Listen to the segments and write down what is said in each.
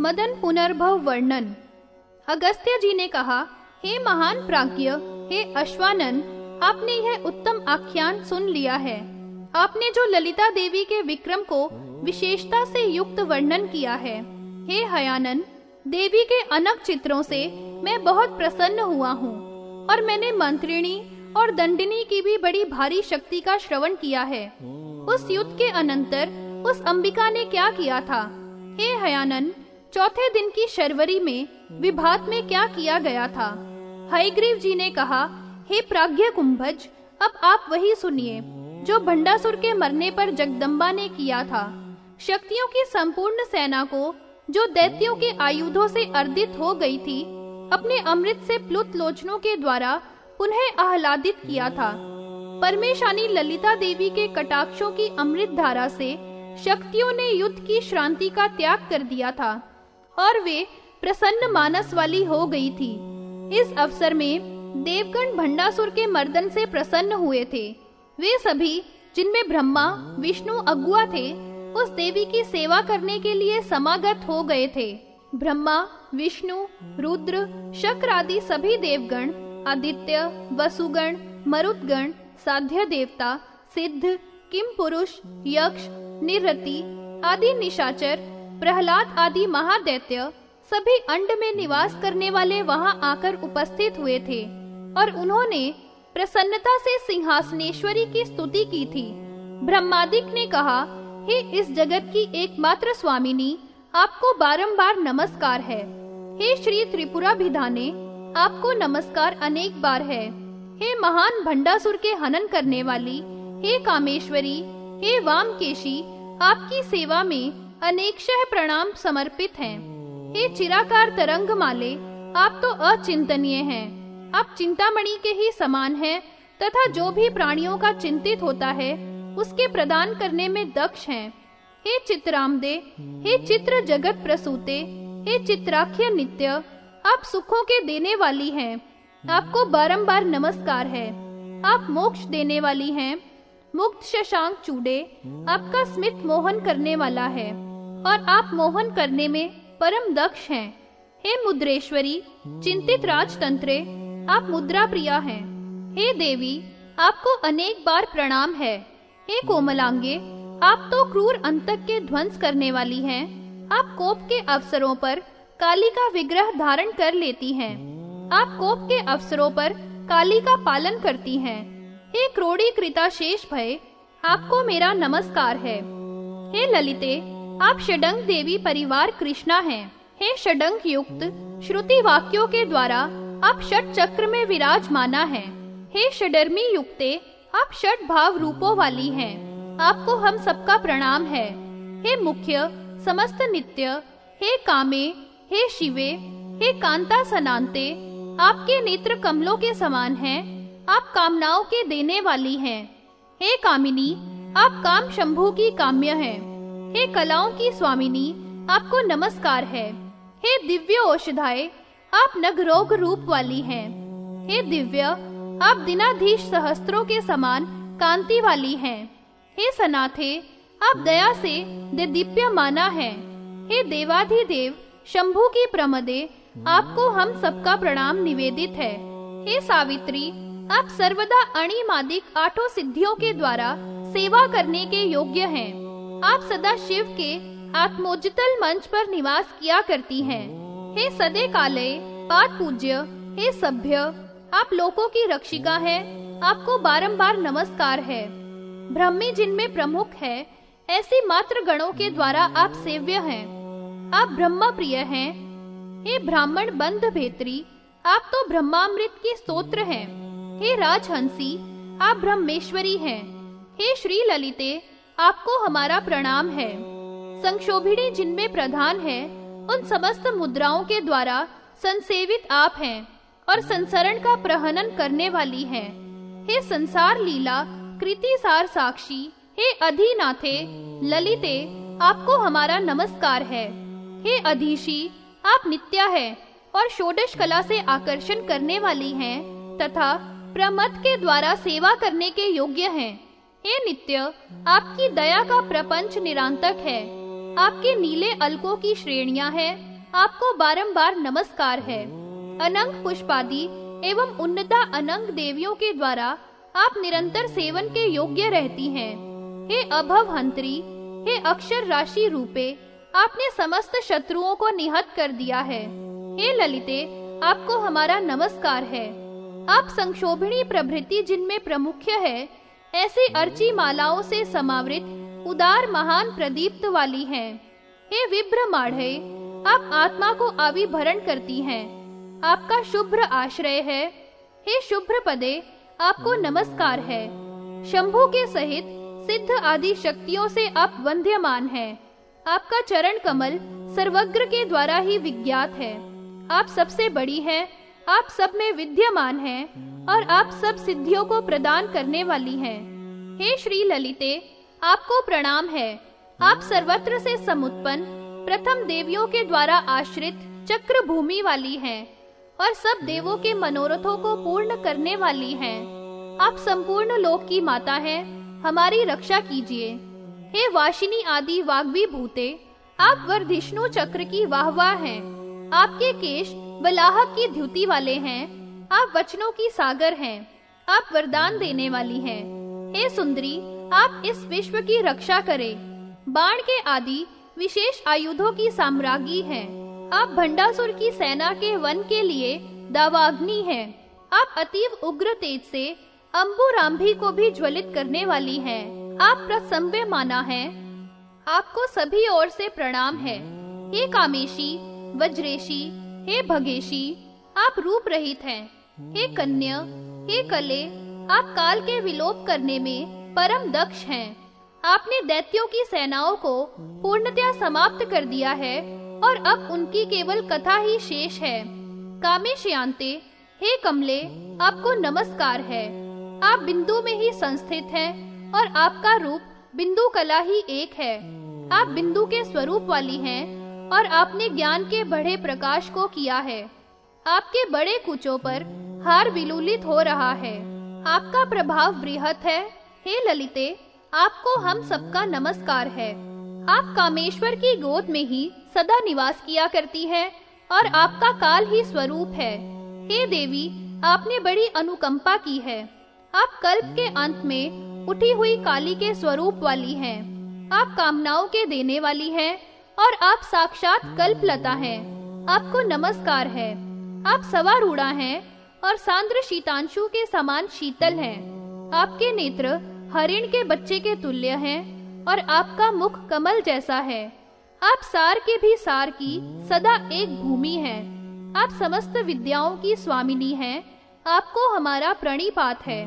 मदन पुनर्भव वर्णन। अगस्त्य जी ने कहा, हे महान प्राज्ञ, हे अश्वानन, आपने यह उत्तम आख्यान सुन लिया है। आपने जो ललिता देवी के विक्रम को विशेषता से युक्त वर्णन किया है, हे हयानन, देवी के अनक चित्रों से मैं बहुत प्रसन्न हुआ हूँ, और मैंने मंत्रिणी और दंडिनी की भी बड़ी भारी शक्ति का श्रवण किया है। उस युद्ध के अनंतर उस अंबिका ने क्या किया था? हे हयानन चौथे दिन की शर्वरी में विभात में क्या किया गया था? हयग्रीव जी ने कहा, हे प्राज्ञ कुंभज, अब आप वही सुनिए, जो भंडासुर के मरने पर जगदम्बा ने किया था। शक्तियों की संपूर्ण सेना को, जो दैत्यों के आयुधों से अर्दित हो गई थी, अपने अमृत से प्लुत लोचनों के द्वारा पुनः आह्लादित किया था। परमेशानी ललिता देवी के कटाक्षों की अमृत धारा से शक्तियों ने युद्ध की श्रांति का त्याग कर दिया था। और वे प्रसन्न मानस वाली हो गई थी। इस अवसर में देवगण भंडासुर के मर्दन से प्रसन्न हुए थे। वे सभी, जिनमें ब्रह्मा, विष्णु, अगुआ थे, उस देवी की सेवा करने के लिए समागत हो गए थे। ब्रह्मा, विष्णु, रुद्र, शक्र आदि सभी देवगण, आदित्य, वसुगण, मरुदगण, साध्य देवता, सिद्ध, किम पुरुष, यक्ष निरति आदि निशाचर प्रहलाद आदि महादैत्य सभी अंड में निवास करने वाले वहाँ आकर उपस्थित हुए थे, और उन्होंने प्रसन्नता से सिंहासनेश्वरी की स्तुति की थी। ब्रह्मादिक ने कहा, हे इस जगत की एकमात्र स्वामिनी, आपको बारंबार नमस्कार है। हे श्री त्रिपुरा भिधाने आपको नमस्कार अनेक बार है। हे महान भंडासुर के हनन करने वाली, हे कामेश्वरी, हे वामकेशी, आपकी सेवा में अनेकशः प्रणाम समर्पित हैं। हे चिराकार तरंग माले, आप तो अचिंतनीय हैं। आप चिंतामणि के ही समान हैं, तथा जो भी प्राणियों का चिंतित होता है, उसके प्रदान करने में दक्ष हैं। हे चित्रामदे, हे चित्र जगत प्रसूते, हे चित्राख्य नित्य, आप सुखों के देने वाली हैं। आपको बारंबार नमस्कार है। आप मोक्ष देने वाली हैं। मुक्त शशांक चूड़े, आपका स्मित मोहन करने वाला है। और आप मोहन करने में परम दक्ष हैं। हे मुद्रेश्वरी, चिंतित राजतंत्रे, आप मुद्रा प्रिया हैं। हे देवी, आपको अनेक बार प्रणाम है। हे कोमलांगे, आप तो क्रूर अंतक के ध्वंस करने वाली हैं। आप कोप के अवसरों पर काली का विग्रह धारण कर लेती हैं। आप कोप के अवसरों पर काली का पालन करती हैं। हे क्रोड़ी कृता शेष भय, आपको मेरा नमस्कार है। हे ललिते आप षडंग देवी परिवार कृष्णा हैं। हे षडंग युक्त, श्रुति वाक्यों के द्वारा आप षट चक्र में विराजमाना हैं। हे षडर्मी युक्ते, आप षट भाव रूपों वाली हैं। आपको हम सबका प्रणाम है। हे मुख्य, समस्त नित्य, हे कामे, हे शिवे, हे कांता सनाते, आपके नेत्र कमलों के समान हैं। आप कामनाओं के देने वाली हैं। हे कामिनी, आप काम शंभु की काम्य हैं। हे कलाओं की स्वामिनी, आपको नमस्कार है। हे दिव्य औषधाए, आप नगरोग रूप वाली हैं। हे दिव्य, आप दिनाधीश सहस्त्रों के समान कांति वाली हैं। हे सनाथे, आप दया से दीप्य माना है। हे देवाधिदेव, शंभु की प्रमदे, आपको हम सबका प्रणाम निवेदित है। हे सावित्री, आप सर्वदा अणिमादिक आठों सिद्धियों के द्वारा सेवा करने के योग्य हैं। आप सदा शिव के आत्मोजितल मंच पर निवास किया करती हैं। हे सदे काले पाठ पूज्य हे सभ्य, आप लोगों की रक्षिका है, आपको बारंबार नमस्कार है ब्रह्मी जिनमें प्रमुख है, ऐसी मात्र गणों के द्वारा आप सेव्य हैं। आप ब्रह्मा प्रिय हैं हे ब्राह्मण बंध भेत्री, आप तो ब्रह्मामृत के स्तोत्र हैं हे राजहंसी, आप ब्रह्मेश्वरी हैं हे श्री ललिते आपको हमारा प्रणाम है। संक्षोभिणी जिनमें प्रधान है, उन समस्त मुद्राओं के द्वारा संसेवित आप हैं और संसरण का प्रहनन करने वाली हैं। हे संसार लीला, कृति सार साक्षी, हे अधिनाथे, ललिते, आपको हमारा नमस्कार है। हे अधीशी, आप नित्या है और षोडश कला से आकर्षण करने वाली हैं तथा प्रमथ के द्वारा सेवा करने के योग्य हैं। हे नित्य, आपकी दया का प्रपंच निरांतक है। आपके नीले अलकों की श्रेणियाँ हैं। आपको बारंबार नमस्कार है। अनंग पुष्पादि एवं उन्नता अनंग देवियों के द्वारा आप निरंतर सेवन के योग्य रहती हैं। हे अभव हंत्री हे अक्षर राशि रूपे, आपने समस्त शत्रुओं को निहत कर दिया है। हे ललिते, आपको हमारा नमस्कार है। आप संक्षोभिणी प्रभृति जिनमें प्रमुख है ऐसी अर्ची मालाओं से समावृत, उदार महान प्रदीप्त वाली हैं। हे विभ्र माढ़े आप आत्मा को आविभरण करती हैं। आपका शुभ्र आश्रय है। हे शुभ्र पदे आपको नमस्कार है। शंभु के सहित सिद्ध आदि शक्तियों से आप वंद्यमान हैं। आपका चरण कमल सर्वग्र के द्वारा ही विज्ञात है। आप सबसे बड़ी हैं आप सब में विद्यमान हैं और आप सब सिद्धियों को प्रदान करने वाली हैं। हे श्री ललिते, आपको प्रणाम है। आप सर्वत्र से समुत्पन्न, प्रथम देवियों के द्वारा आश्रित चक्र भूमि वाली हैं और सब देवों के मनोरथों को पूर्ण करने वाली हैं। आप संपूर्ण लोक की माता हैं, हमारी रक्षा कीजिए। हे वाशिनी आदि वाग्वी भूते आप वर्धिष्णु चक्र की वाहवाह हैं। आपके केश बलाहक की द्युति वाले हैं, आप वचनों की सागर हैं, आप वरदान देने वाली हैं। हे सुंदरी, आप इस विश्व की रक्षा करें। बाण के आदि विशेष आयुधों की साम्राज्ञी हैं। आप भंडासुर की सेना के वन के लिए दावाग्नि हैं। आप अतीव उग्र तेज से अम्बुराम्भी को भी ज्वलित करने वाली हैं। आप प्रसंव्य माना है। आपको सभी ओर से प्रणाम है। हे कामेशी वज्रेशी, हे भगेशी, आप रूप रहित हैं। हे कन्या, हे कले, आप काल के विलोप करने में परम दक्ष हैं। आपने दैत्यों की सेनाओं को पूर्णतया समाप्त कर दिया है और अब उनकी केवल कथा ही शेष है। कामेशयांते, हे कमले, आपको नमस्कार है। आप बिंदु में ही संस्थित हैं और आपका रूप बिंदु कला ही एक है। आप बिंदु के स्वरूप वाली हैं और आपने ज्ञान के बड़े प्रकाश को किया है। आपके बड़े कुचों पर हार विलुलित हो रहा है। आपका प्रभाव बृहत है। हे ललिते, आपको हम सबका नमस्कार है। आप कामेश्वर की गोद में ही सदा निवास किया करती है और आपका काल ही स्वरूप है। हे देवी, आपने बड़ी अनुकंपा की है। आप कल्प के अंत में उठी हुई काली के स्वरूप वाली हैं। आप कामनाओं के देने वाली हैं। और आप साक्षात कल्प लता हैं। आपको नमस्कार है। आप सवार उड़ा हैं और सांद्र शीतांशु के समान शीतल हैं। आपके नेत्र हरिण के बच्चे के तुल्य हैं और आपका मुख कमल जैसा है। आप सार के भी सार की सदा एक भूमि है। आप समस्त विद्याओं की स्वामिनी हैं। आपको हमारा प्रणिपात है।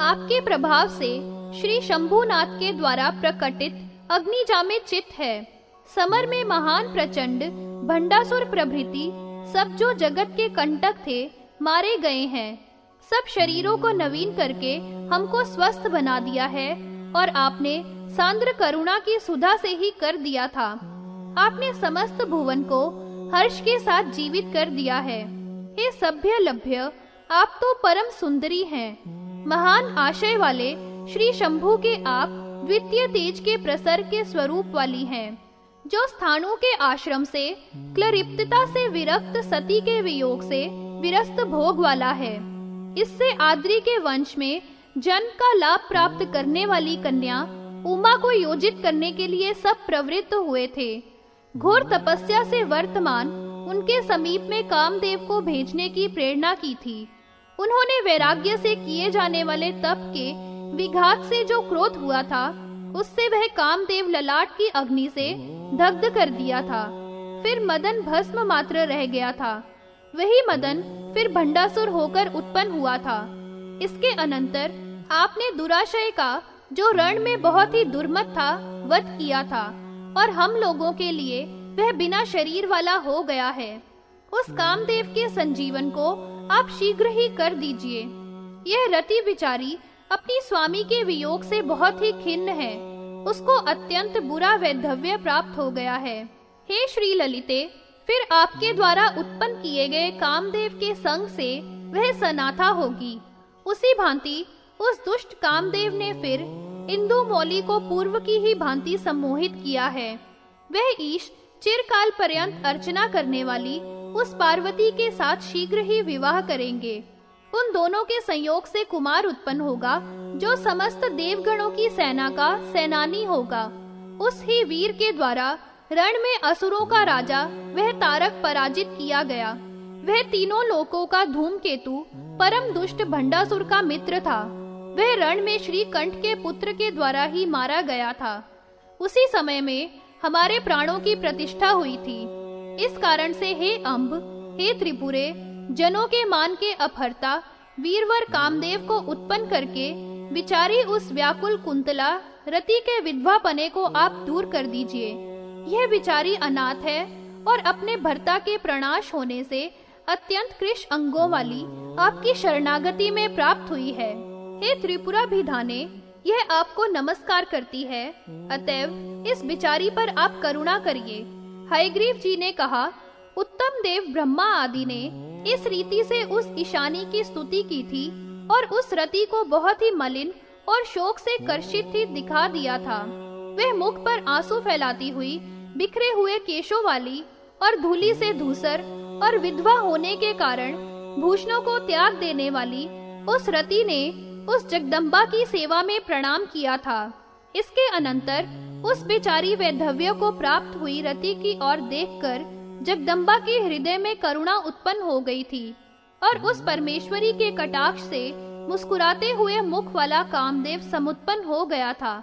आपके प्रभाव से श्री शंभुनाथ के द्वारा प्रकटित अग्निजामे चित है। समर में महान प्रचंड, भंडासुर प्रभृति, सब जो जगत के कंटक थे, मारे गए हैं। सब शरीरों को नवीन करके हमको स्वस्थ बना दिया है, और आपने सांद्र करुणा की सुधा से ही कर दिया था। आपने समस्त भुवन को हर्ष के साथ जीवित कर दिया है। हे सभ्य लभ्य, आप तो परम सुंदरी हैं। महान आशय वाले श्री शंभु के आप, द्वितीय तेज के प्रसर के स्वरूप वाली हैं। जो स्थानों के आश्रम से, क्लरिप्तता से विरक्त सती के वियोग से विरस्त भोग वाला है। इससे आद्री के वंश में जन का लाभ प्राप्त करने वाली कन्या, उमा को योजित करने के लिए सब प्रवृत्त हुए थे। घोर तपस्या से वर्तमान, उनके समीप में कामदेव को भेजने की प्रेरणा की थी। उन्होंने वैराग्य से किए जाने वाले तप के विघात से जो क्रोध हुआ था उससे वह कामदेव ललाट की अग्नि से दग्ध कर दिया था। फिर मदन भस्म मात्र रह गया था। वही मदन फिर भंडासुर होकर उत्पन्न हुआ था। इसके अनंतर आपने दुराशय का, जो रण में बहुत ही दुर्मत था, वध किया था और हम लोगों के लिए वह बिना शरीर वाला हो गया है। उस कामदेव के संजीवन को आप शीघ्र ही कर दीजिए। यह रति विचारी अपनी स्वामी के वियोग से बहुत ही खिन्न है। उसको अत्यंत बुरा वैधव्य प्राप्त हो गया है। हे श्री ललिते, फिर आपके द्वारा उत्पन्न किए गए कामदेव के संग से वह सनाथा होगी। उसी भांति उस दुष्ट कामदेव ने फिर इंदु मौली को पूर्व की ही भांति सम्मोहित किया है। वह ईश चिरकाल पर्यंत अर्चना करने वाली उस पार्वती के साथ शीघ्र ही विवाह करेंगे। उन दोनों के संयोग से कुमार उत्पन्न होगा, जो समस्त देवगणों की सेना का सेनानी होगा। उस ही वीर के द्वारा रण में असुरों का राजा, वह तारक पराजित किया गया। वह तीनों लोकों का धूमकेतु, परम दुष्ट भंडासुर का मित्र था। वह रण में श्री कंठ के पुत्र के द्वारा ही मारा गया था। उसी समय में हमारे प्राणों की प्रतिष्ठा हुई थी। इस कारण से हे अम्ब हे त्रिपुरे जनों के मान के अपहरता, वीरवर कामदेव को उत्पन्न करके, विचारी उस व्याकुल कुंतला, रति के विधवा पने को आप दूर कर दीजिए। यह विचारी अनाथ है और अपने भर्ता के प्रणाश होने से अत्यंत कृष अंगों वाली आपकी शरणागति में प्राप्त हुई है। हे त्रिपुरा भिधाने यह आपको नमस्कार करती है। अतएव, इस बिचारी पर आप करुणा करिए। हयग्रीव जी ने कहा, उत्तम देव ब्रह्मा आदि ने इस रीति से उस ईशानी की स्तुति की थी और उस रति को बहुत ही मलिन और शोक से कर्षित ही दिखा दिया था। वह मुख पर आँसू फैलाती हुई, बिखरे हुए केशों वाली और धूली से धूसर और विधवा होने के कारण भूषणों को त्याग देने वाली उस रति ने उस जगदम्बा की सेवा में प्रणाम किया था। इसके अनंतर उस बेचारी वैधव्य को प्राप्त हुई रति की ओर देखकर जगदम्बा के हृदय में करुणा उत्पन्न हो गई थी और उस परमेश्वरी के कटाक्ष से मुस्कुराते हुए मुख वाला कामदेव समुत्पन्न हो गया था,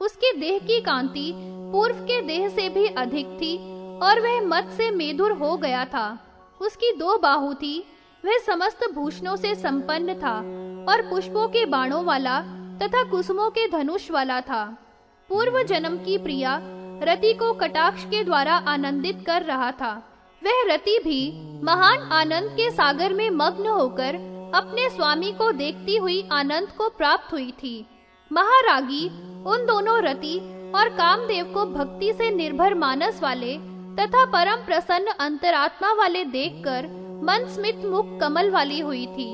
उसके देह की कांति पूर्व के देह से भी अधिक थी और वह मत से मेधुर हो गया था। उसकी दो बाहु थी, वह समस्त भूषणों से संपन्न था और पुष्पों के बाणों वाला तथा कुसुमों के धनुष वाला था। पूर्व जन्म की प्रिया रति को कटाक्ष के द्वारा आनंदित कर रहा था। वह रति भी महान आनंद के सागर में मग्न होकर अपने स्वामी को देखती हुई आनंद को प्राप्त हुई थी। महारागी, उन दोनों रति और कामदेव को भक्ति से निर्भर मानस वाले तथा परम प्रसन्न अंतरात्मा वाले देखकर मन स्मित मुख कमल वाली हुई थी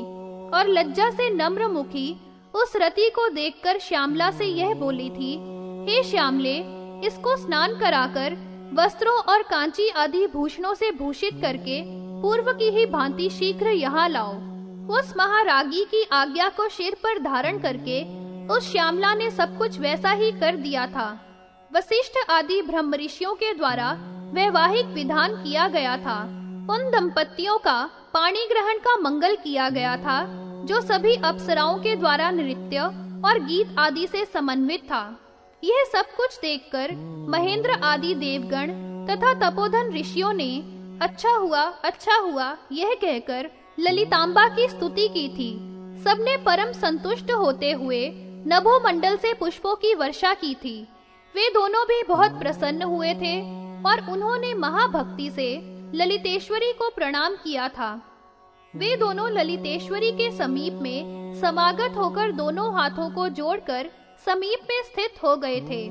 और लज्जा से नम्र मुखी उस रति को देखकर श्यामला से यह बोली थी, हे श्यामले इसको स्नान कराकर वस्त्रों और कांची आदि भूषणों से भूषित करके पूर्व की ही भांति शीघ्र यहाँ लाओ। उस महारागी की आज्ञा को सिर पर धारण करके उस श्यामला ने सब कुछ वैसा ही कर दिया था। वशिष्ठ आदि ब्रह्म ऋषियों के द्वारा वैवाहिक विधान किया गया था। उन दंपतियों का पाणी ग्रहण का मंगल किया गया था, जो सभी अप्सराओं के द्वारा नृत्य और गीत आदि से समन्वित था। यह सब कुछ देखकर महेंद्र आदि देवगण तथा तपोधन ऋषियों ने अच्छा हुआ अच्छा हुआ, यह कहकर ललितांबा की स्तुति की थी। सबने परम संतुष्ट होते हुए नभो मंडल से पुष्पों की वर्षा की थी। वे दोनों भी बहुत प्रसन्न हुए थे और उन्होंने महाभक्ति से ललितेश्वरी को प्रणाम किया था। वे दोनों ललितेश्वरी के समीप में समागत होकर दोनों हाथों को जोड़कर समीप में स्थित हो गए थे।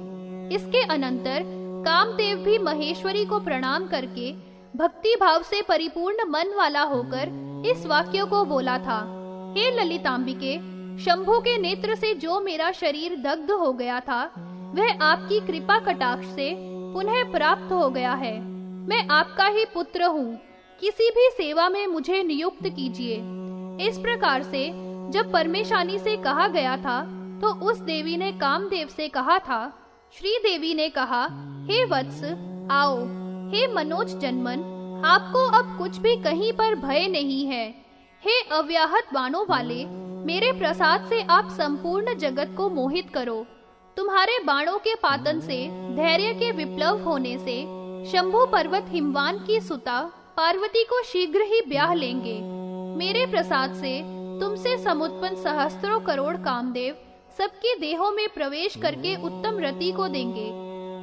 इसके अनंतर कामदेव भी महेश्वरी को प्रणाम करके भक्ति भाव से परिपूर्ण मन वाला होकर इस वाक्य को बोला था। हे ललितांबिके, शंभु के नेत्र से जो मेरा शरीर दग्ध हो गया था, वह आपकी कृपा कटाक्ष से पुनः प्राप्त हो गया है। मैं आपका ही पुत्र हूँ। किसी भी सेवा में मुझे नियुक्त कीजिए। इस प्रकार से जब परमेशानी से कहा गया था तो उस देवी ने कामदेव से कहा था श्री देवी ने कहा, हे वत्स, आओ, हे मनोज जन्मन, आपको अब कुछ भी कहीं पर भय नहीं है। हे अव्याहत बाणों वाले, मेरे प्रसाद से आप संपूर्ण जगत को मोहित करो। तुम्हारे बाणों के पातन से, धैर्य के विप्लव होने से, शंभु पर्वत हिमवान की सुता, पार्वती को शीघ्र ही ब्याह लेंगे। मेरे प्रसाद से, तुमसे समुत्पन्न सहस्त्रों करोड़ कामदेव सबके देहों में प्रवेश करके उत्तम रति को देंगे।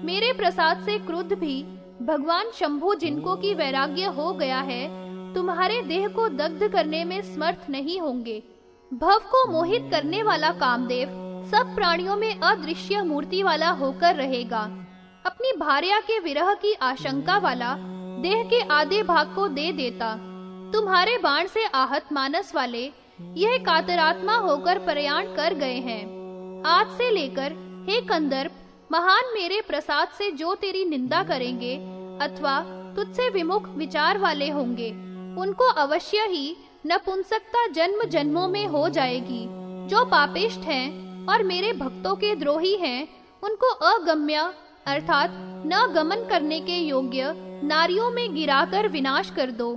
मेरे प्रसाद से क्रुद्ध भी, भगवान शंभु जिनको की वैराग्य हो गया है, तुम्हारे देह को दग्ध करने में समर्थ नहीं होंगे। भव को मोहित करने वाला कामदेव, सब प्राणियों में अदृश्य मूर्ति वाला होकर रहेगा। अपनी भार्या के विरह की आशंका वाला, देह के आधे भाग को दे देता। तुम्हारे बाण से आहत मानस वाले, यह कातरात्मा होकर प्रयाण कर गए हैं। आज से लेकर, हे कंदर्प, महान मेरे प्रसाद से जो तेरी निंदा करेंगे, अथवा तुझसे विमुख विचार वाले होंगे, उनको अवश्य ही नपुंसकता जन्म जन्मों में हो जाएगी। जो पापिष्ठ हैं और मेरे भक्तों के द्रोही हैं, उनको अगम्य, अर्थात न गमन करने के योग्य नारियों में गिराकर विनाश कर दो।